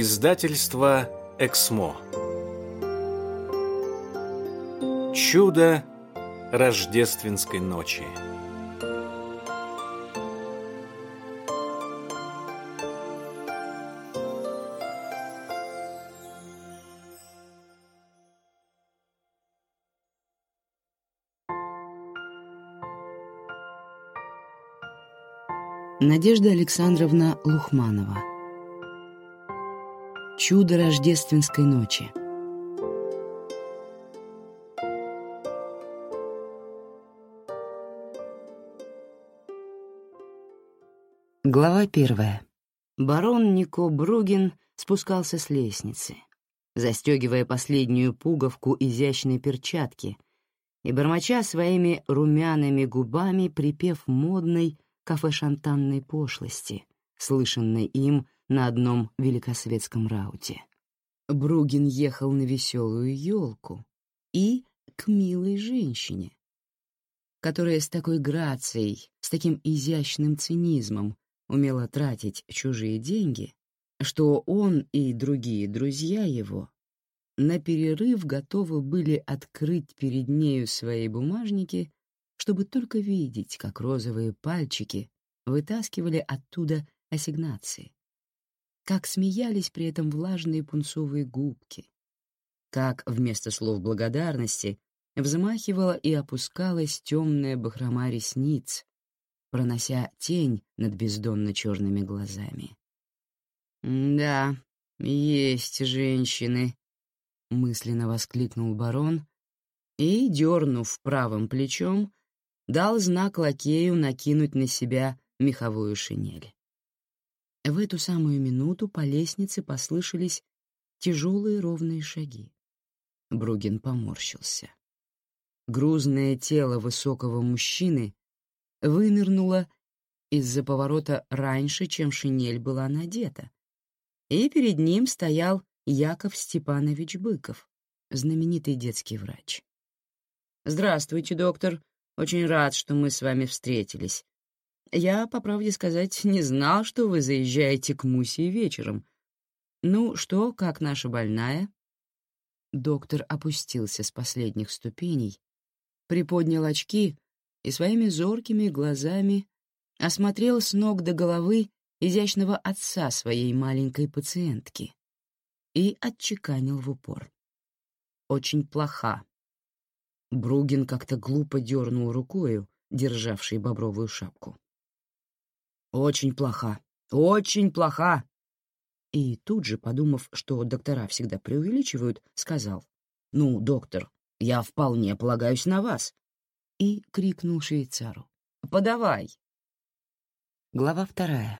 Издательство «Эксмо». Чудо рождественской ночи. Надежда Александровна Лухманова Чудо рождественской ночи Глава первая. Барон Нико Бругин спускался с лестницы, застегивая последнюю пуговку изящной перчатки и бормоча своими румяными губами припев модной кафе-шантанной пошлости, слышанной им на одном великосветском рауте. Бругин ехал на веселую елку и к милой женщине, которая с такой грацией, с таким изящным цинизмом умела тратить чужие деньги, что он и другие друзья его на перерыв готовы были открыть перед нею свои бумажники чтобы только видеть, как розовые пальчики вытаскивали оттуда ассигнации, как смеялись при этом влажные пунцовые губки, как вместо слов благодарности взмахивала и опускалась темная бахрома ресниц, пронося тень над бездонно-черными глазами. «Да, есть женщины», — мысленно воскликнул барон и, дернув правым плечом, дал знак лакею накинуть на себя меховую шинель. В эту самую минуту по лестнице послышались тяжелые ровные шаги. Бругин поморщился. Грузное тело высокого мужчины вынырнуло из-за поворота раньше, чем шинель была надета, и перед ним стоял Яков Степанович Быков, знаменитый детский врач. «Здравствуйте, доктор», очень рад, что мы с вами встретились. Я, по правде сказать, не знал, что вы заезжаете к Мусе вечером. Ну что, как наша больная?» Доктор опустился с последних ступеней, приподнял очки и своими зоркими глазами осмотрел с ног до головы изящного отца своей маленькой пациентки и отчеканил в упор. «Очень плоха, Бругин как-то глупо дернул рукою, державшей бобровую шапку. «Очень плоха, очень плоха!» И тут же, подумав, что доктора всегда преувеличивают, сказал, «Ну, доктор, я вполне полагаюсь на вас!» И крикнул швейцару, «Подавай!» Глава вторая.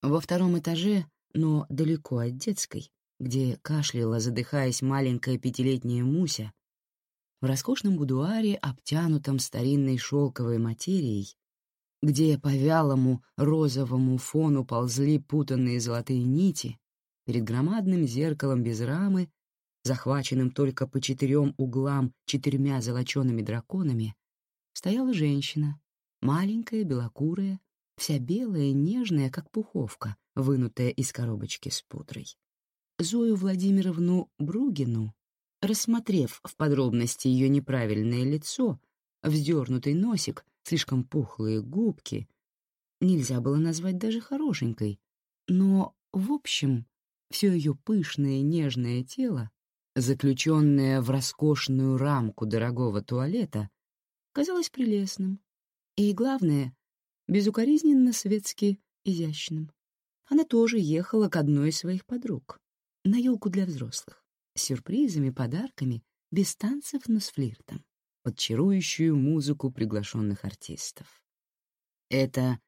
Во втором этаже, но далеко от детской, где кашляла, задыхаясь маленькая пятилетняя Муся, в роскошном будуаре, обтянутом старинной шелковой материей, где по вялому розовому фону ползли путанные золотые нити, перед громадным зеркалом без рамы, захваченным только по четырем углам четырьмя золочеными драконами, стояла женщина, маленькая, белокурая, вся белая, нежная, как пуховка, вынутая из коробочки с пудрой. Зою Владимировну Бругину, рассмотрев в подробности ее неправильное лицо, вздернутый носик, слишком пухлые губки, нельзя было назвать даже хорошенькой, но, в общем, все ее пышное нежное тело, заключенное в роскошную рамку дорогого туалета, казалось прелестным. И главное, безукоризненно светски изящным. Она тоже ехала к одной из своих подруг, на елку для взрослых, с сюрпризами, подарками, без танцев, но с флиртом, под чарующую музыку приглашенных артистов. Это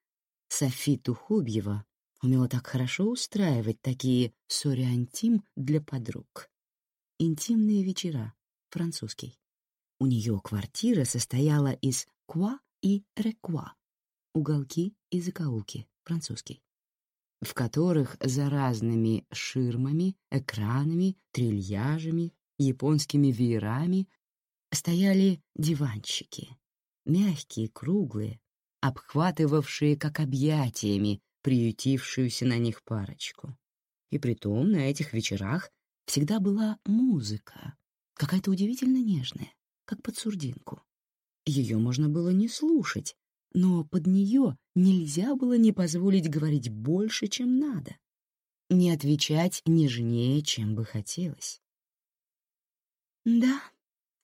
Софи Тухубьева умела так хорошо устраивать такие сориантим для подруг. Интимные вечера, французский. У нее квартира состояла из куа и рекуа, уголки и закоулки, французский, в которых за разными ширмами, экранами, трильяжами, японскими веерами стояли диванчики, мягкие, круглые, обхватывавшие как объятиями приютившуюся на них парочку. И притом на этих вечерах всегда была музыка, какая-то удивительно нежная, как под сурдинку. Ее можно было не слушать, но под нее нельзя было не позволить говорить больше, чем надо, не отвечать нежнее, чем бы хотелось. «Да,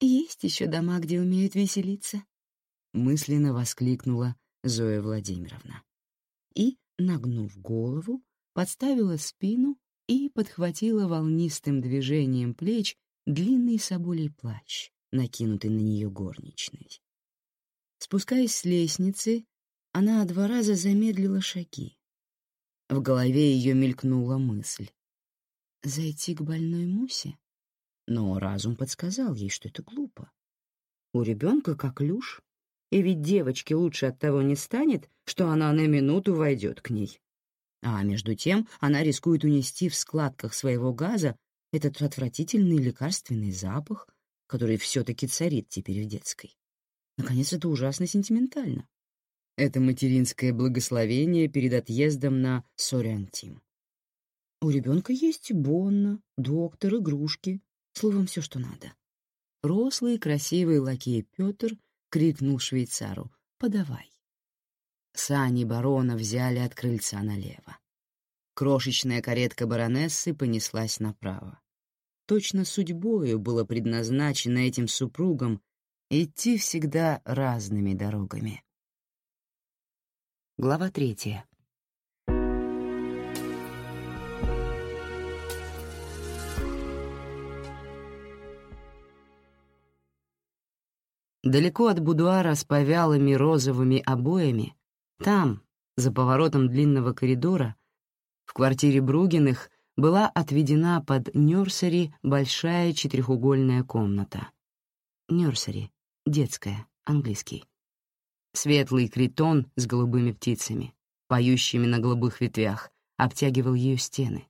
есть еще дома, где умеют веселиться», — мысленно воскликнула Зоя Владимировна. И, нагнув голову, подставила спину и подхватила волнистым движением плеч длинный соболей плащ, накинутый на нее горничной. Спускаясь с лестницы, она два раза замедлила шаги. В голове ее мелькнула мысль. Зайти к больной Мусе? Но разум подсказал ей, что это глупо. У ребенка как люш, и ведь девочке лучше от того не станет, что она на минуту войдет к ней. А между тем она рискует унести в складках своего газа этот отвратительный лекарственный запах, который все-таки царит теперь в детской. Наконец, это ужасно сентиментально. Это материнское благословение перед отъездом на Сориантим. У ребенка есть Бонна, доктор, игрушки, словом, все, что надо. Рослый, красивый лакей Петр крикнул швейцару «Подавай». Сани барона взяли от крыльца налево. Крошечная каретка баронессы понеслась направо. Точно судьбою было предназначено этим супругам идти всегда разными дорогами. Глава третья. Далеко от будуара с повялыми розовыми обоями, там, за поворотом длинного коридора, в квартире Бругиных была отведена под нёрсери большая четырехугольная комната. Нёрсери — детская, английский. Светлый критон с голубыми птицами, поющими на голубых ветвях, обтягивал ее стены.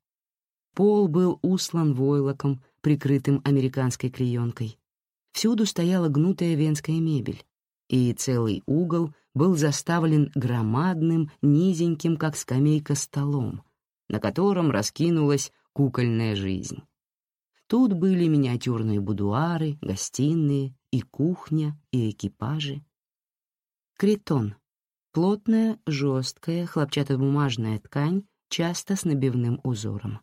Пол был услан войлоком, прикрытым американской клеенкой. Всюду стояла гнутая венская мебель, и целый угол был заставлен громадным, низеньким, как скамейка, столом, на котором раскинулась кукольная жизнь. Тут были миниатюрные будуары, гостиные, и кухня, и экипажи. Критон — плотная, жесткая, хлопчатобумажная ткань, часто с набивным узором.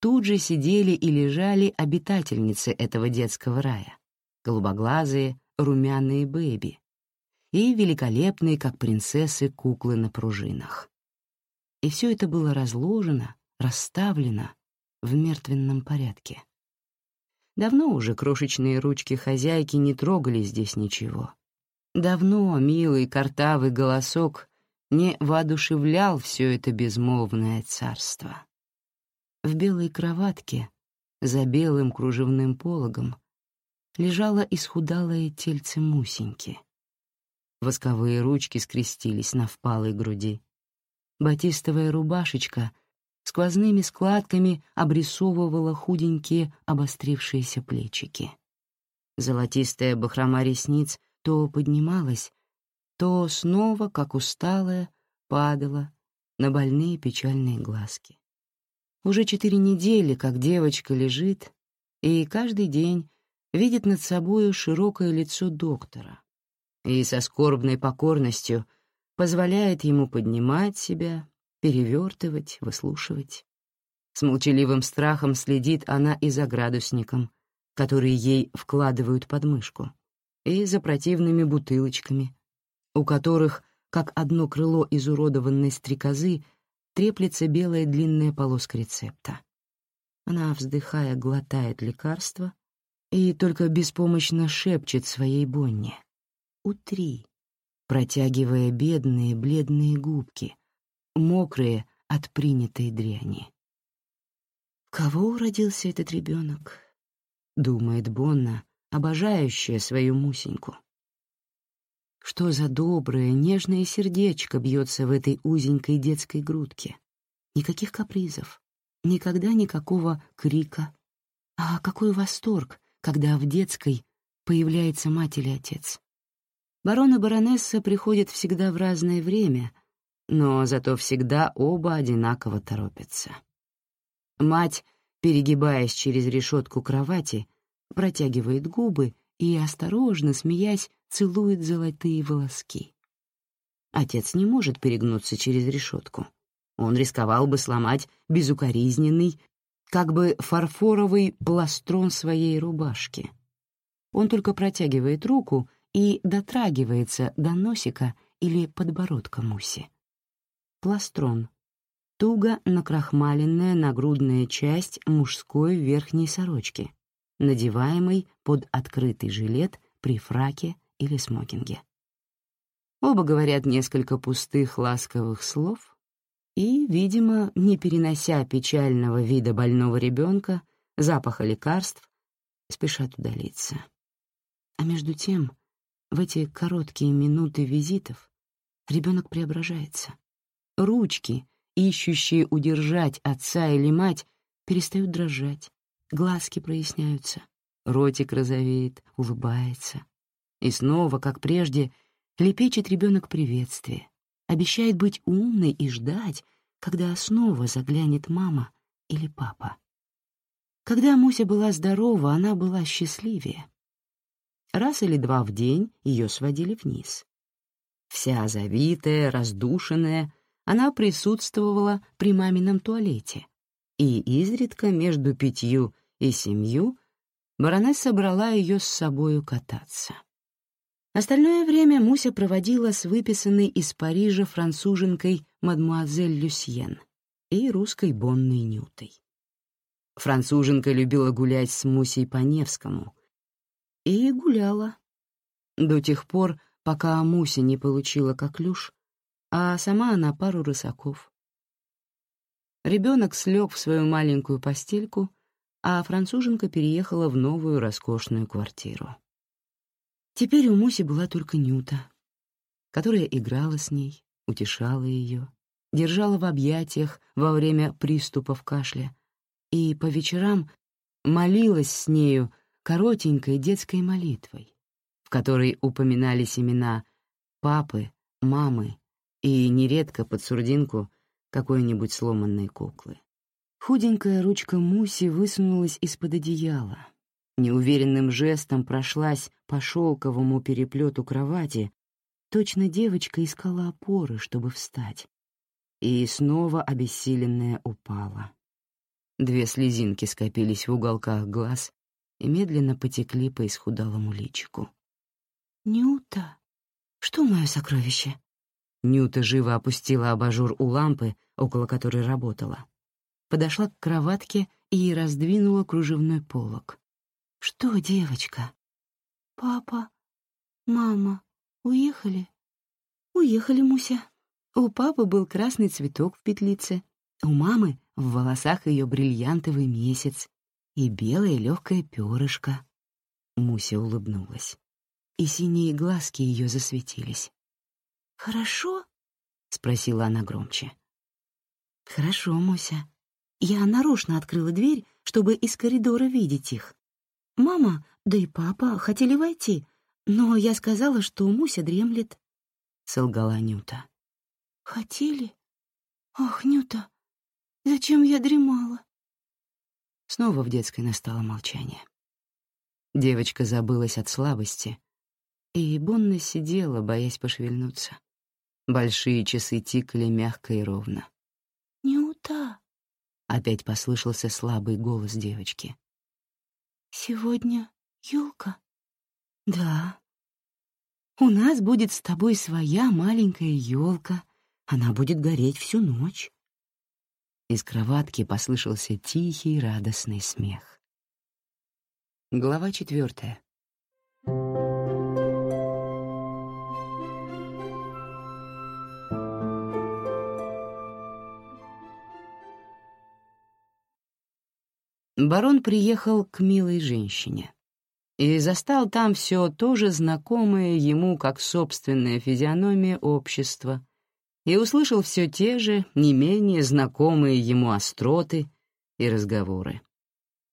Тут же сидели и лежали обитательницы этого детского рая голубоглазые, румяные бэби и великолепные, как принцессы, куклы на пружинах. И все это было разложено, расставлено в мертвенном порядке. Давно уже крошечные ручки хозяйки не трогали здесь ничего. Давно милый картавый голосок не воодушевлял все это безмолвное царство. В белой кроватке, за белым кружевным пологом, лежало исхудалое тельце Мусеньки. Восковые ручки скрестились на впалой груди. Батистовая рубашечка сквозными складками обрисовывала худенькие обострившиеся плечики. Золотистая бахрома ресниц то поднималась, то снова, как усталая, падала на больные печальные глазки. Уже четыре недели, как девочка лежит, и каждый день видит над собою широкое лицо доктора и со скорбной покорностью позволяет ему поднимать себя, перевертывать, выслушивать. С молчаливым страхом следит она и за градусником, который ей вкладывают под мышку, и за противными бутылочками, у которых, как одно крыло изуродованной стрекозы, треплется белая длинная полоска рецепта. Она, вздыхая, глотает лекарство, и только беспомощно шепчет своей Бонне «Утри», протягивая бедные бледные губки, мокрые от принятой дряни. «Кого родился этот ребенок?» — думает Бонна, обожающая свою Мусеньку. Что за доброе, нежное сердечко бьется в этой узенькой детской грудке? Никаких капризов, никогда никакого крика. А какой восторг, когда в детской появляется мать или отец. Барон и баронесса приходят всегда в разное время, но зато всегда оба одинаково торопятся. Мать, перегибаясь через решетку кровати, протягивает губы и, осторожно смеясь, целует золотые волоски. Отец не может перегнуться через решетку. Он рисковал бы сломать безукоризненный, как бы фарфоровый пластрон своей рубашки. Он только протягивает руку и дотрагивается до носика или подбородка Муси. Пластрон — туго накрахмаленная нагрудная часть мужской верхней сорочки, надеваемой под открытый жилет при фраке или смокинге. Оба говорят несколько пустых ласковых слов и, видимо, не перенося печального вида больного ребенка, запаха лекарств, спешат удалиться. А между тем, в эти короткие минуты визитов ребенок преображается. Ручки, ищущие удержать отца или мать, перестают дрожать, глазки проясняются, ротик розовеет, улыбается. И снова, как прежде, лепечет ребенок приветствие, обещает быть умной и ждать, когда снова заглянет мама или папа. Когда Муся была здорова, она была счастливее. Раз или два в день ее сводили вниз. Вся завитая, раздушенная, она присутствовала при мамином туалете, и изредка между пятью и семью баронесса брала ее с собою кататься. Остальное время Муся проводила с выписанной из Парижа француженкой мадмуазель Люсьен и русской Бонной Нютой. Француженка любила гулять с Мусей по Невскому. И гуляла. До тех пор, пока Муся не получила коклюш, а сама она пару рысаков. Ребенок слег в свою маленькую постельку, а француженка переехала в новую роскошную квартиру. Теперь у Муси была только Нюта, которая играла с ней, утешала ее, держала в объятиях во время приступов кашля и по вечерам молилась с нею коротенькой детской молитвой, в которой упоминались имена папы, мамы и нередко под сурдинку какой-нибудь сломанной куклы. Худенькая ручка Муси высунулась из-под одеяла, неуверенным жестом прошлась по шелковому переплету кровати, точно девочка искала опоры, чтобы встать. И снова обессиленная упала. Две слезинки скопились в уголках глаз и медленно потекли по исхудалому личику. «Нюта, что мое сокровище?» Нюта живо опустила абажур у лампы, около которой работала. Подошла к кроватке и раздвинула кружевной полог. «Что, девочка?» «Папа, мама, уехали?» «Уехали, Муся. У папы был красный цветок в петлице, у мамы в волосах ее бриллиантовый месяц и белое легкое перышко». Муся улыбнулась, и синие глазки ее засветились. «Хорошо?» — спросила она громче. «Хорошо, Муся. Я нарочно открыла дверь, чтобы из коридора видеть их. Мама, да и папа хотели войти, но я сказала, что Муся дремлет», — солгала Нюта. «Хотели? Ах, Нюта, зачем я дремала?» Снова в детской настало молчание. Девочка забылась от слабости, и Бонна сидела, боясь пошевельнуться. Большие часы тикали мягко и ровно. «Нюта!» — опять послышался слабый голос девочки. «Сегодня елка?» «Да. У нас будет с тобой своя маленькая елка. Она будет гореть всю ночь». Из кроватки послышался тихий радостный смех. Глава четвертая. Барон приехал к милой женщине и застал там все то же знакомое ему как собственная физиономия общества и услышал все те же, не менее знакомые ему остроты и разговоры.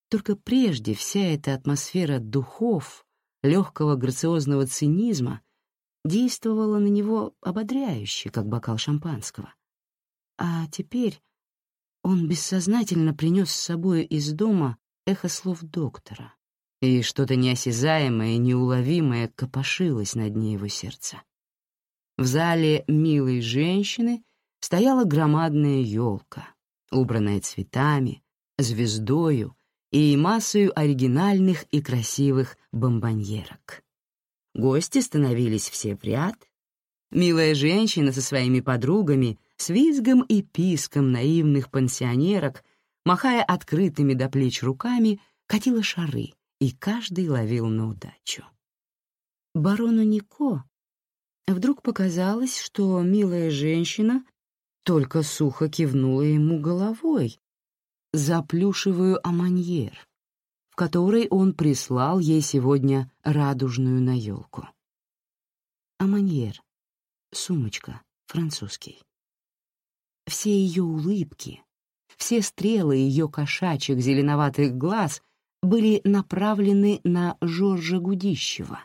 Только прежде вся эта атмосфера духов, легкого грациозного цинизма действовала на него ободряюще, как бокал шампанского. А теперь он бессознательно принес с собой из дома эхо слов доктора, и что-то неосязаемое неуловимое копошилось на дне его сердца. В зале милой женщины стояла громадная елка, убранная цветами, звездою и массою оригинальных и красивых бомбоньерок. Гости становились все в ряд. Милая женщина со своими подругами, с визгом и писком наивных пансионерок, махая открытыми до плеч руками, катила шары, и каждый ловил на удачу. Барону Нико вдруг показалось, что милая женщина только сухо кивнула ему головой за плюшевую аманьер, в которой он прислал ей сегодня радужную наелку. Аманьер — сумочка, французский. Все ее улыбки, все стрелы ее кошачьих зеленоватых глаз были направлены на Жоржа Гудищева,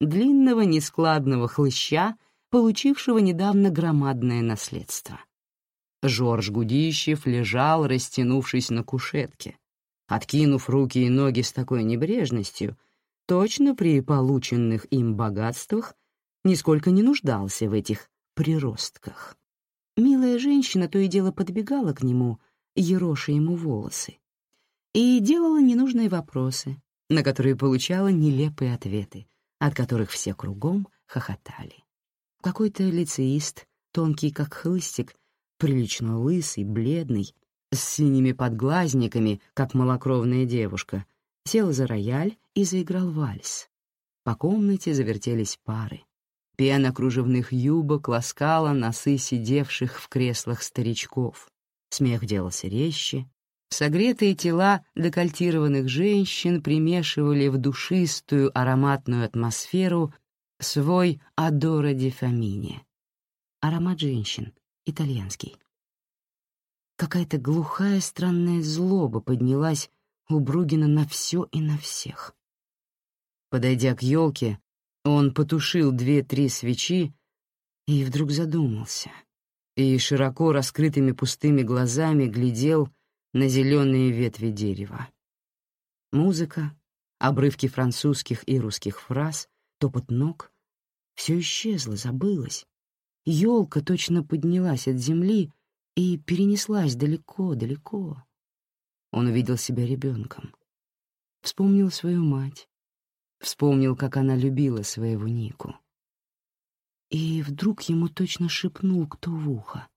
длинного нескладного хлыща, получившего недавно громадное наследство. Жорж Гудищев лежал, растянувшись на кушетке, откинув руки и ноги с такой небрежностью, точно при полученных им богатствах нисколько не нуждался в этих приростках. Милая женщина то и дело подбегала к нему, ероша ему волосы, и делала ненужные вопросы, на которые получала нелепые ответы, от которых все кругом хохотали. Какой-то лицеист, тонкий как хлыстик, прилично лысый, бледный, с синими подглазниками, как малокровная девушка, сел за рояль и заиграл вальс. По комнате завертелись пары. Пена кружевных юбок ласкала носы сидевших в креслах старичков. Смех делался резче. Согретые тела декольтированных женщин примешивали в душистую ароматную атмосферу свой «адора фамине» — аромат женщин, итальянский. Какая-то глухая странная злоба поднялась у Бругина на все и на всех. Подойдя к елке, он потушил две-три свечи и вдруг задумался, и широко раскрытыми пустыми глазами глядел на зеленые ветви дерева. Музыка, обрывки французских и русских фраз, топот ног — все исчезло, забылось, Елка точно поднялась от земли и перенеслась далеко-далеко. Он увидел себя ребенком. Вспомнил свою мать. Вспомнил, как она любила своего Нику. И вдруг ему точно шепнул кто в ухо.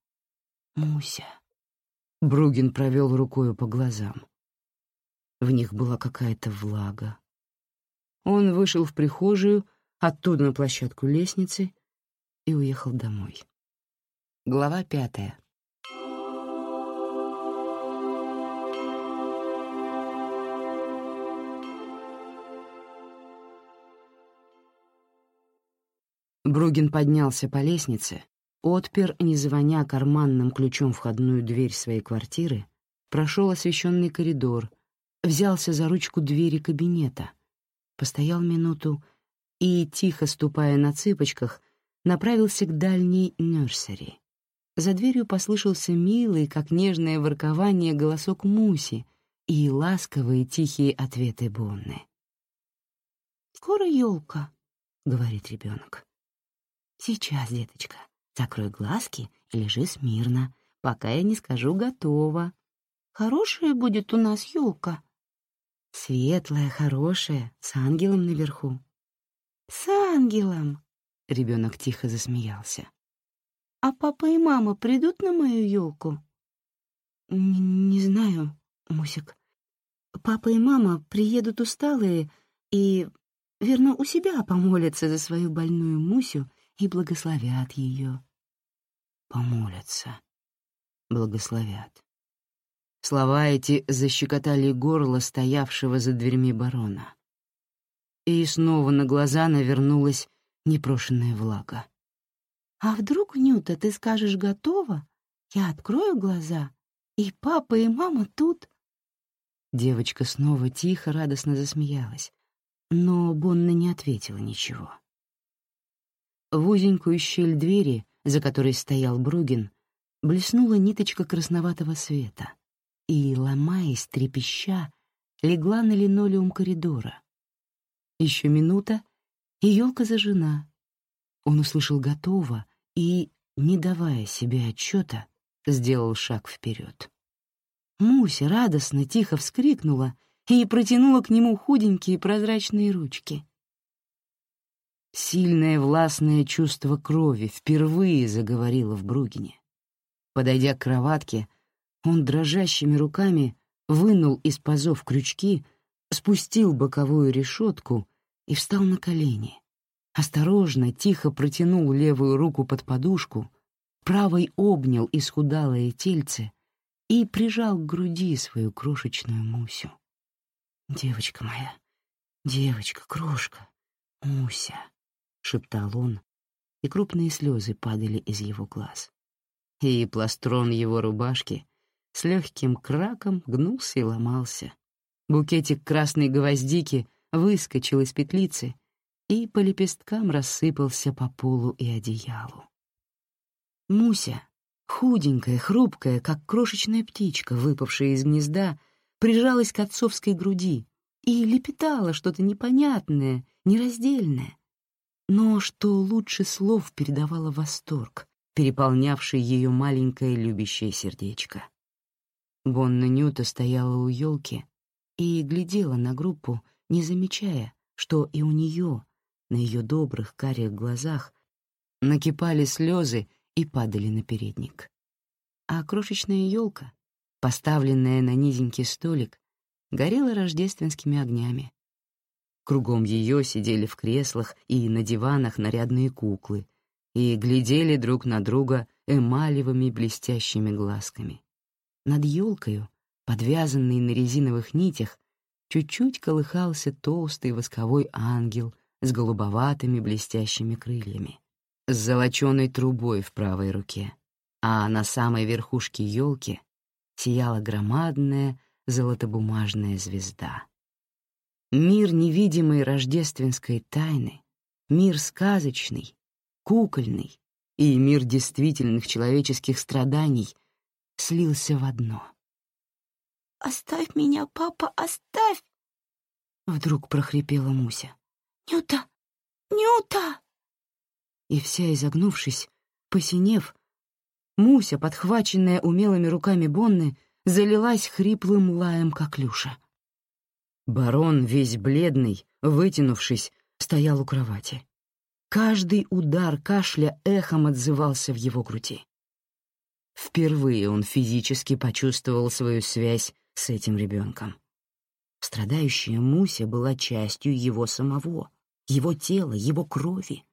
«Муся». Бругин провел рукою по глазам. В них была какая-то влага. Он вышел в прихожую, оттуда на площадку лестницы и уехал домой. Глава пятая. Бругин поднялся по лестнице, отпер, не звоня карманным ключом входную дверь своей квартиры, прошел освещенный коридор, взялся за ручку двери кабинета, постоял минуту и, тихо ступая на цыпочках, направился к дальней нерсери. За дверью послышался милый, как нежное воркование, голосок Муси и ласковые тихие ответы Бонны. «Скоро елка», — говорит ребенок. «Сейчас, деточка, закрой глазки и лежи смирно, пока я не скажу «готово». Хорошая будет у нас елка. Светлая, хорошая, с ангелом наверху. С ангелом, Ребенок тихо засмеялся. «А папа и мама придут на мою елку?» «Не знаю, Мусик. Папа и мама приедут усталые и, верно, у себя помолятся за свою больную Мусю и благословят ее». «Помолятся, благословят». Слова эти защекотали горло стоявшего за дверьми барона. И снова на глаза навернулась непрошенная влага. «А вдруг, Нюта, ты скажешь «готово»? Я открою глаза, и папа, и мама тут». Девочка снова тихо, радостно засмеялась. но Бонна не ответила ничего. В узенькую щель двери, за которой стоял Бругин, блеснула ниточка красноватого света и, ломаясь, трепеща, легла на линолеум коридора. Еще минута, и елка зажжена. Он услышал «готово» и, не давая себе отчета, сделал шаг вперед. Муся радостно, тихо вскрикнула и протянула к нему худенькие прозрачные ручки. Сильное властное чувство крови впервые заговорило в Бругине. Подойдя к кроватке, он дрожащими руками вынул из пазов крючки, спустил боковую решетку и встал на колени. Осторожно, тихо протянул левую руку под подушку, правой обнял исхудалое тельце и прижал к груди свою крошечную Мусю. «Девочка моя, девочка, крошка, Муся», — шептал он, и крупные слезы падали из его глаз. И пластрон его рубашки с легким краком гнулся и ломался. Букетик красной гвоздики выскочил из петлицы и по лепесткам рассыпался по полу и одеялу. Муся, худенькая, хрупкая, как крошечная птичка, выпавшая из гнезда, прижалась к отцовской груди и лепетала что-то непонятное, нераздельное, но что лучше слов передавало восторг, переполнявший ее маленькое любящее сердечко. Бонна Нюта стояла у елки и глядела на группу, не замечая, что и у нее, на ее добрых карих глазах, накипали слезы и падали на передник. А крошечная елка, поставленная на низенький столик, горела рождественскими огнями. Кругом ее сидели в креслах и на диванах нарядные куклы и глядели друг на друга эмалевыми блестящими глазками. Над елкою, подвязанный на резиновых нитях, чуть-чуть колыхался толстый восковой ангел с голубоватыми блестящими крыльями, с золоченой трубой в правой руке, а на самой верхушке елки сияла громадная золотобумажная звезда. Мир невидимой рождественской тайны, мир сказочный, кукольный и мир действительных человеческих страданий слился в одно. «Оставь меня, папа, оставь!» Вдруг прохрипела Муся. «Нюта! Нюта!» И вся изогнувшись, посинев, Муся, подхваченная умелыми руками Бонны, залилась хриплым лаем коклюша. Барон, весь бледный, вытянувшись, стоял у кровати. Каждый удар кашля эхом отзывался в его груди. Впервые он физически почувствовал свою связь с этим ребенком. Страдающая Муся была частью его самого, его тела, его крови.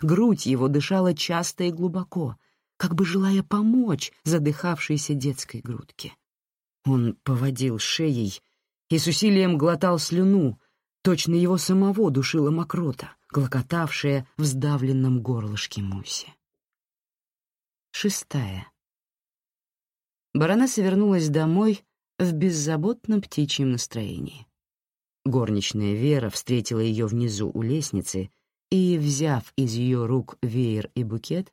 Грудь его дышала часто и глубоко, как бы желая помочь задыхавшейся детской грудке. Он поводил шеей и с усилием глотал слюну, точно его самого душила мокрота, клокотавшая в сдавленном горлышке Муси. Шестая. Баронесса вернулась домой в беззаботном птичьем настроении. Горничная Вера встретила ее внизу у лестницы и, взяв из ее рук веер и букет,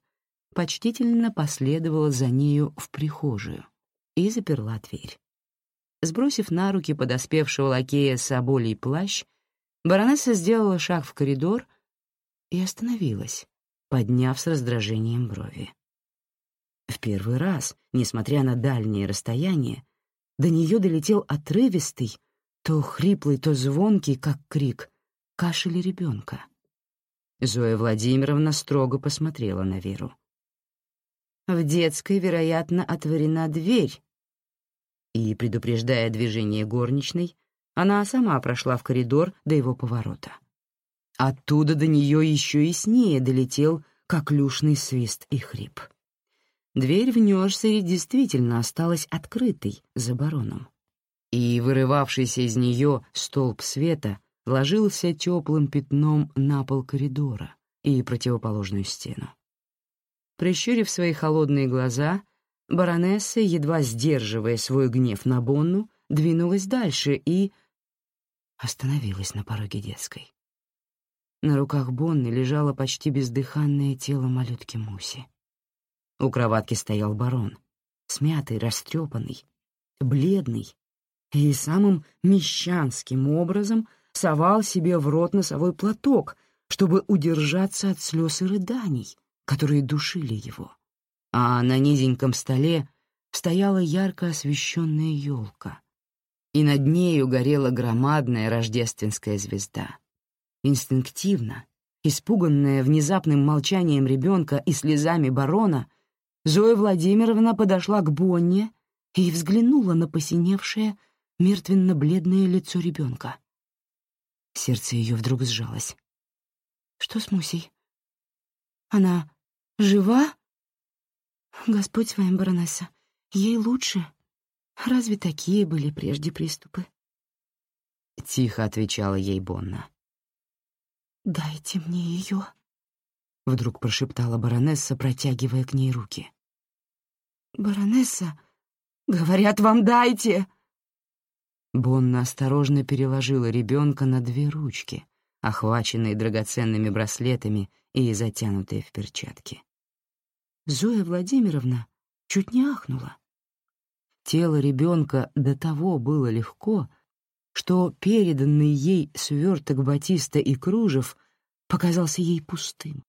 почтительно последовала за нею в прихожую и заперла дверь. Сбросив на руки подоспевшего лакея соболей плащ, баронесса сделала шаг в коридор и остановилась, подняв с раздражением брови. В первый раз, несмотря на дальнее расстояние, до нее долетел отрывистый, то хриплый, то звонкий, как крик, кашель ребенка. Зоя Владимировна строго посмотрела на Веру. «В детской, вероятно, отворена дверь, и, предупреждая движение горничной, она сама прошла в коридор до его поворота. Оттуда до нее еще яснее долетел коклюшный свист и хрип. Дверь в Нёрсере действительно осталась открытой за бароном, и вырывавшийся из нее столб света ложился теплым пятном на пол коридора и противоположную стену. Прищурив свои холодные глаза, Баронесса, едва сдерживая свой гнев на Бонну, двинулась дальше и... остановилась на пороге детской. На руках Бонны лежало почти бездыханное тело малютки Муси. У кроватки стоял барон, смятый, растрепанный, бледный, и самым мещанским образом совал себе в рот носовой платок, чтобы удержаться от слез и рыданий, которые душили его. А на низеньком столе стояла ярко освещенная елка, и над нею горела громадная рождественская звезда. Инстинктивно, испуганная внезапным молчанием ребенка и слезами барона, Зоя Владимировна подошла к Бонне и взглянула на посиневшее, мертвенно-бледное лицо ребенка. Сердце ее вдруг сжалось. «Что с Мусей? Она жива?» «Господь с вами, баронесса, ей лучше. Разве такие были прежде приступы?» Тихо отвечала ей Бонна. «Дайте мне ее», — вдруг прошептала баронесса, протягивая к ней руки. «Баронесса, говорят, вам дайте!» Бонна осторожно переложила ребенка на две ручки, охваченные драгоценными браслетами и затянутые в перчатки. Зоя Владимировна чуть не ахнула. Тело ребенка до того было легко, что переданный ей сверток батиста и кружев показался ей пустым.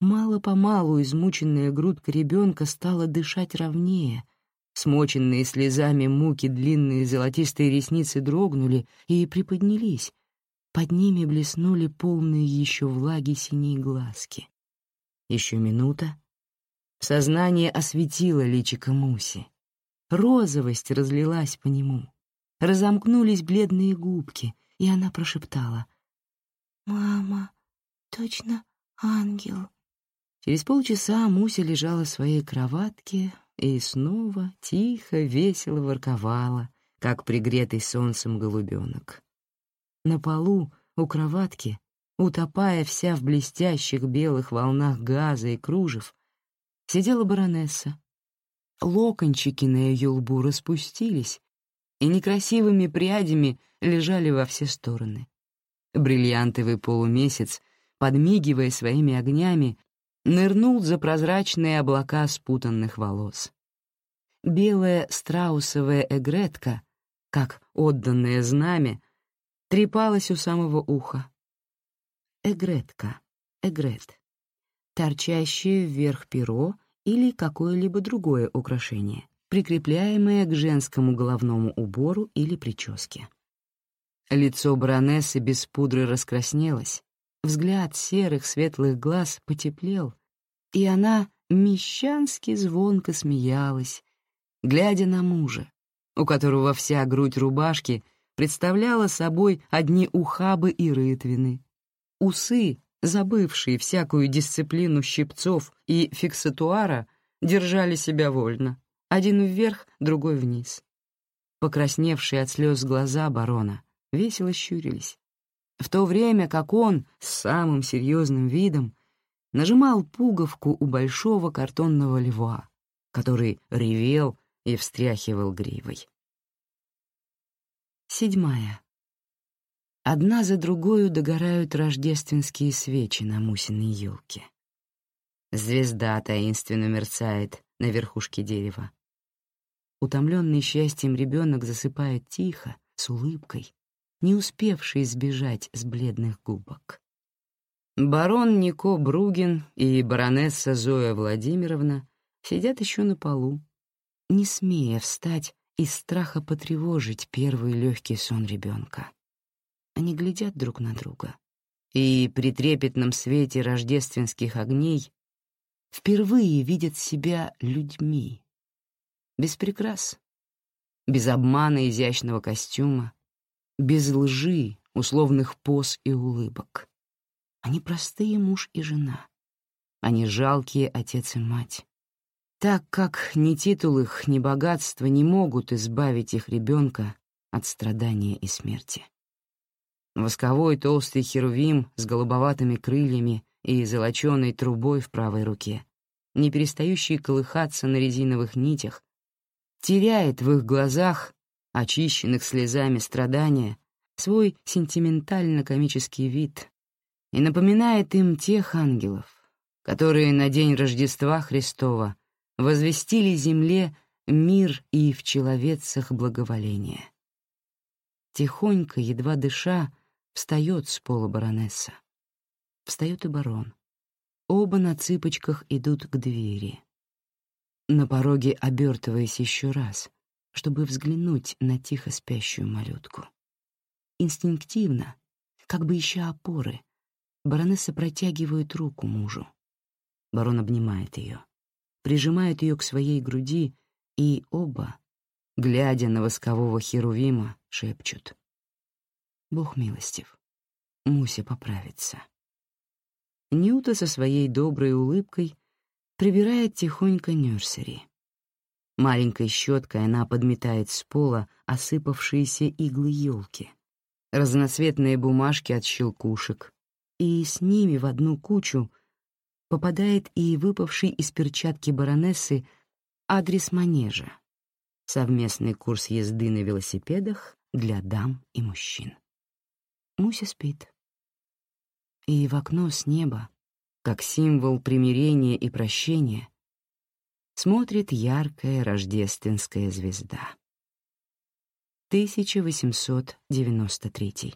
Мало-помалу измученная грудка ребенка стала дышать ровнее, смоченные слезами муки длинные золотистые ресницы дрогнули и приподнялись, под ними блеснули полные еще влаги синие глазки. Еще минута. Сознание осветило личико Муси. Розовость разлилась по нему разомкнулись бледные губки, и она прошептала. «Мама, точно ангел». Через полчаса Муся лежала в своей кроватке и снова тихо, весело ворковала, как пригретый солнцем голубенок. На полу, у кроватки, утопая вся в блестящих белых волнах газа и кружев, сидела баронесса. Локончики на ее лбу распустились, и некрасивыми прядями лежали во все стороны. Бриллиантовый полумесяц, подмигивая своими огнями, нырнул за прозрачные облака спутанных волос. Белая страусовая эгретка, как отданное знамя, трепалась у самого уха. Эгретка, эгрет, торчащее вверх перо или какое-либо другое украшение прикрепляемое к женскому головному убору или прическе. Лицо баронессы без пудры раскраснелось, взгляд серых светлых глаз потеплел, и она мещански звонко смеялась, глядя на мужа, у которого вся грудь рубашки представляла собой одни ухабы и рытвины, усы, забывшие всякую дисциплину щипцов и фиксатуара, держали себя вольно. Один вверх, другой вниз. Покрасневшие от слез глаза барона весело щурились, в то время как он с самым серьезным видом нажимал пуговку у большого картонного льва, который ревел и встряхивал гривой. Седьмая. Одна за другой догорают рождественские свечи на мусиной елке. Звезда таинственно мерцает на верхушке дерева. Утомленный счастьем ребенок засыпает тихо, с улыбкой, не успевший сбежать с бледных губок. Барон Нико Бругин и баронесса Зоя Владимировна сидят еще на полу, не смея встать из страха потревожить первый легкий сон ребенка. Они глядят друг на друга, и при трепетном свете рождественских огней впервые видят себя людьми, без прикрас, без обмана изящного костюма, без лжи, условных поз и улыбок. Они простые муж и жена. Они жалкие отец и мать. Так как ни титул их, ни богатство не могут избавить их ребенка от страдания и смерти. Восковой толстый херувим с голубоватыми крыльями и золоченой трубой в правой руке, не перестающий колыхаться на резиновых нитях, теряет в их глазах, очищенных слезами страдания, свой сентиментально-комический вид и напоминает им тех ангелов, которые на день Рождества Христова возвестили земле мир и в человецах благоволение. Тихонько, едва дыша, встает с пола баронесса. Встает и барон. Оба на цыпочках идут к двери. На пороге обертываясь еще раз, чтобы взглянуть на тихо спящую малютку. Инстинктивно, как бы ища опоры, баронесса протягивает руку мужу. Барон обнимает ее, прижимает ее к своей груди, и оба, глядя на воскового херувима, шепчут. «Бог милостив, Муся поправится». Нюта со своей доброй улыбкой прибирает тихонько нёрсери. Маленькой щеткой она подметает с пола осыпавшиеся иглы елки, разноцветные бумажки от щелкушек, и с ними в одну кучу попадает и выпавший из перчатки баронессы адрес манежа, совместный курс езды на велосипедах для дам и мужчин. Муся спит. И в окно с неба, как символ примирения и прощения, смотрит яркая рождественская звезда. 1893